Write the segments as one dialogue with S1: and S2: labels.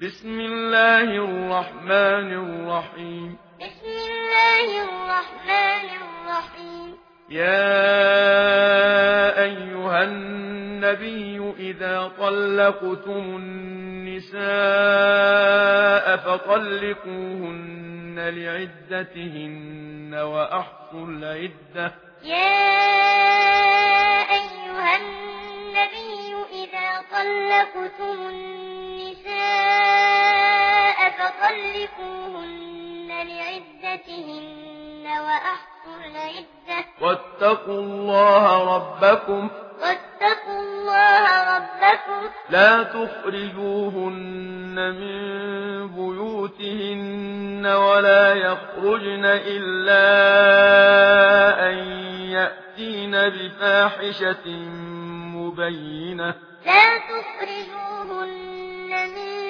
S1: بسم الله الرحمن الرحيم
S2: بسم الله الرحمن الرحيم
S1: يا ايها النبي اذا طلقتم النساء فطلقوهن لعدتهن وأحصوا العدة۔
S2: يا ايها النبي اذا طلقتم النساء وطلقوهن لعدتهن وأحصوا العدة
S1: واتقوا الله ربكم
S2: واتقوا الله ربكم
S1: لا تخرجوهن من بيوتهن ولا يخرجن إلا أن يأتين بفاحشة مبينة
S2: لا تخرجوهن من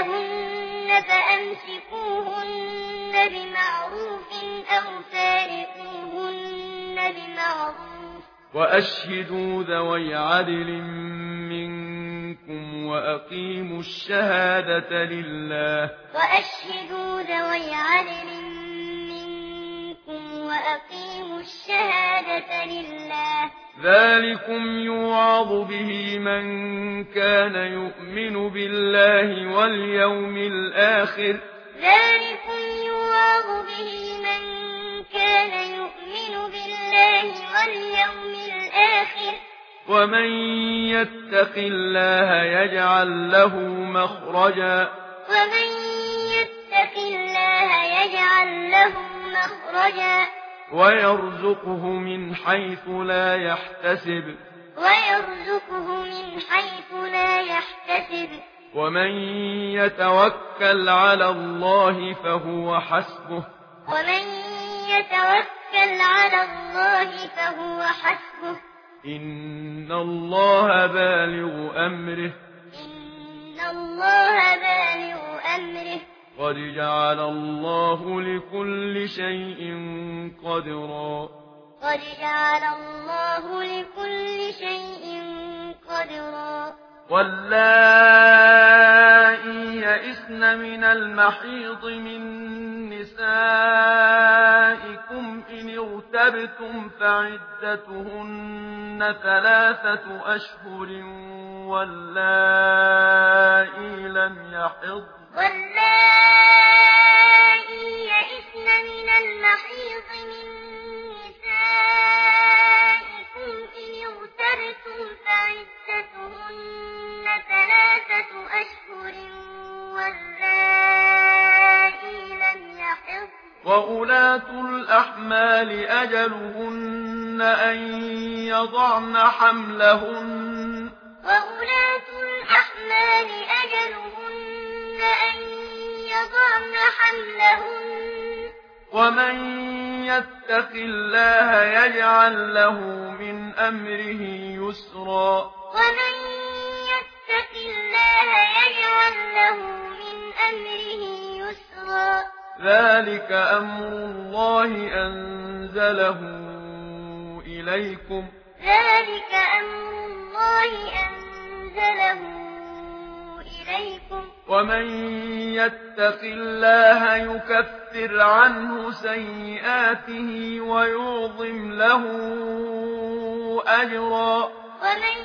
S2: لهن فأمسكوهن بمعروف أو فارقوهن بمعروف
S1: وأشهدوا ذوي عدل منكم وأقيموا الشهادة لله
S2: وأشهدوا ذوي عدل منكم وأقيموا الشهادة لله
S1: ذلكم يوعظ به من كان يؤمن بالله واليوم الآخر
S2: ذلكم يوعظ به من كان يؤمن بالله واليوم الآخر
S1: ومن يتق الله يجعل له مخرجا
S2: ومن يتق الله يجعل له مخرجا
S1: ويرزقه من حيث لا يحتسب
S2: ويرزقه من حيث لا يحتسب
S1: ومن يتوكل على الله فهو حسبه
S2: ومن يتوكل على الله فهو حسبه
S1: ان الله بالغ امره
S2: ان الله بالغ امره
S1: قد جعل الله لكل شيء قدرا
S2: قد جعل الله لكل شيء قدرا
S1: واللائي يئسن من المحيض من نسائكم إن اغتبتم فعدتهن ثلاثة أشهر واللائي لم
S2: يحضن
S1: وأولاة الأحمال أجلهن أن يضعن حملهن
S2: وأولاة الأحمال أجلهن أن يضعن حملهن
S1: ومن يتق الله يجعل له من أمره يسرا
S2: ومن
S1: ذلك أمر الله أنزله إليكم
S2: ذلك أمر الله أنزله إليكم
S1: ومن يتق الله يكفر عنه سيئاته ويعظم له أجرا
S2: ومن